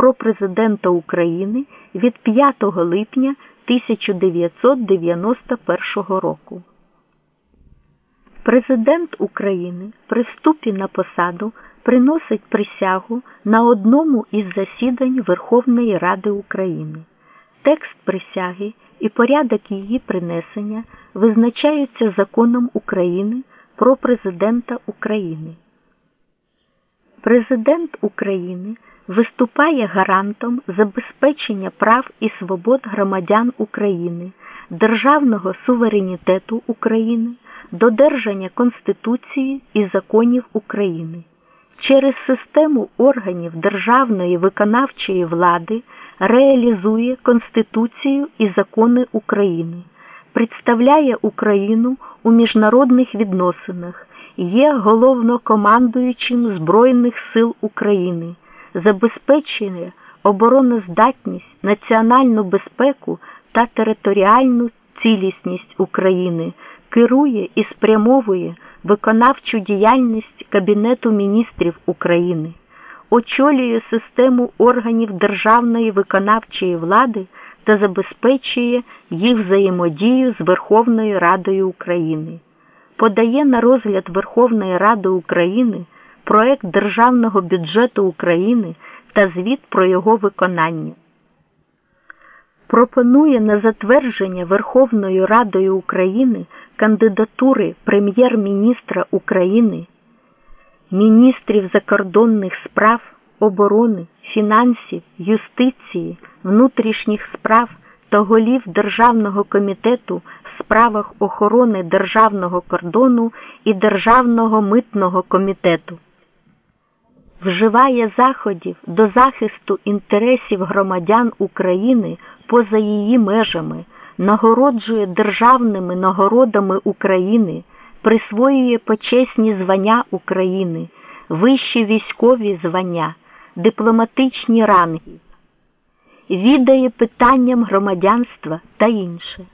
про президента України від 5 липня 1991 року. Президент України при вступі на посаду приносить присягу на одному із засідань Верховної Ради України. Текст присяги і порядок її принесення визначаються законом України про президента України. Президент України виступає гарантом забезпечення прав і свобод громадян України, державного суверенітету України, додержання Конституції і законів України. Через систему органів державної виконавчої влади реалізує Конституцію і закони України, представляє Україну у міжнародних відносинах, є головнокомандуючим Збройних сил України, забезпечує обороноздатність, національну безпеку та територіальну цілісність України, керує і спрямовує виконавчу діяльність Кабінету міністрів України, очолює систему органів державної виконавчої влади та забезпечує їх взаємодію з Верховною Радою України, подає на розгляд Верховної Ради України проект Державного бюджету України та звіт про його виконання. Пропонує на затвердження Верховною Радою України кандидатури прем'єр-міністра України, міністрів закордонних справ, оборони, фінансів, юстиції, внутрішніх справ та голів Державного комітету справах охорони державного кордону і Державного митного комітету. Вживає заходів до захисту інтересів громадян України поза її межами, нагороджує державними нагородами України, присвоює почесні звання України, вищі військові звання, дипломатичні ранги, відає питанням громадянства та інше.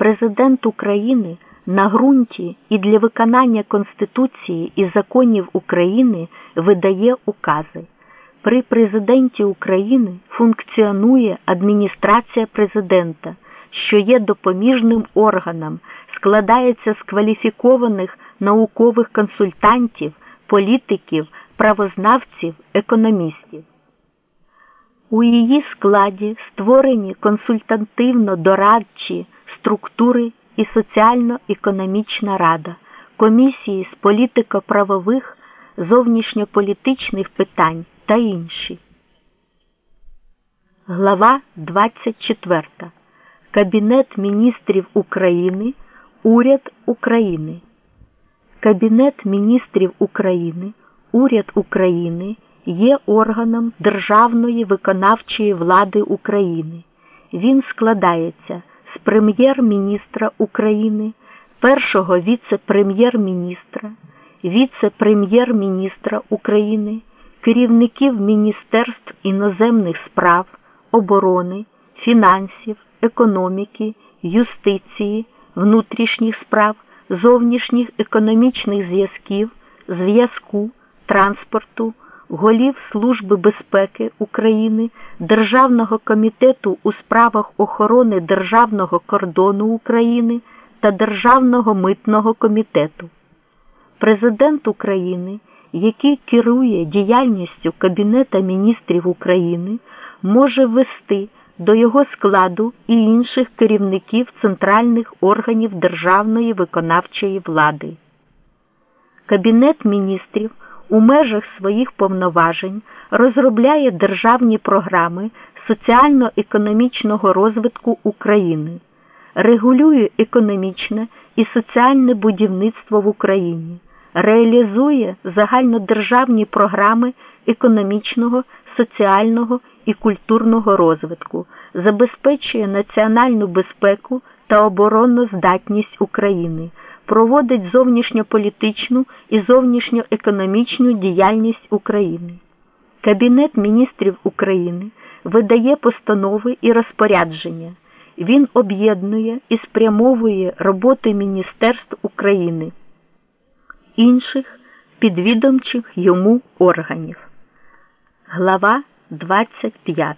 Президент України на ґрунті і для виконання Конституції і законів України видає укази. При президенті України функціонує адміністрація президента, що є допоміжним органом, складається з кваліфікованих наукових консультантів, політиків, правознавців, економістів. У її складі створені консультативно-дорадчі структури і соціально-економічна рада, комісії з політико-правових, зовнішньополітичних питань та інші. Глава 24. Кабінет міністрів України. Уряд України. Кабінет міністрів України. Уряд України є органом державної виконавчої влади України. Він складається прем'єр-міністра України, першого віце-прем'єр-міністра, віце-прем'єр-міністра України, керівників Міністерств іноземних справ, оборони, фінансів, економіки, юстиції, внутрішніх справ, зовнішніх економічних зв'язків, зв'язку, транспорту, голів Служби безпеки України, Державного комітету у справах охорони Державного кордону України та Державного митного комітету. Президент України, який керує діяльністю Кабінета міністрів України, може ввести до його складу і інших керівників центральних органів державної виконавчої влади. Кабінет міністрів у межах своїх повноважень розробляє державні програми соціально-економічного розвитку України, регулює економічне і соціальне будівництво в Україні, реалізує загальнодержавні програми економічного, соціального і культурного розвитку, забезпечує національну безпеку та обороноздатність України проводить зовнішньополітичну і зовнішньоекономічну діяльність України. Кабінет міністрів України видає постанови і розпорядження. Він об'єднує і спрямовує роботи Міністерств України, інших підвідомчих йому органів. Глава 25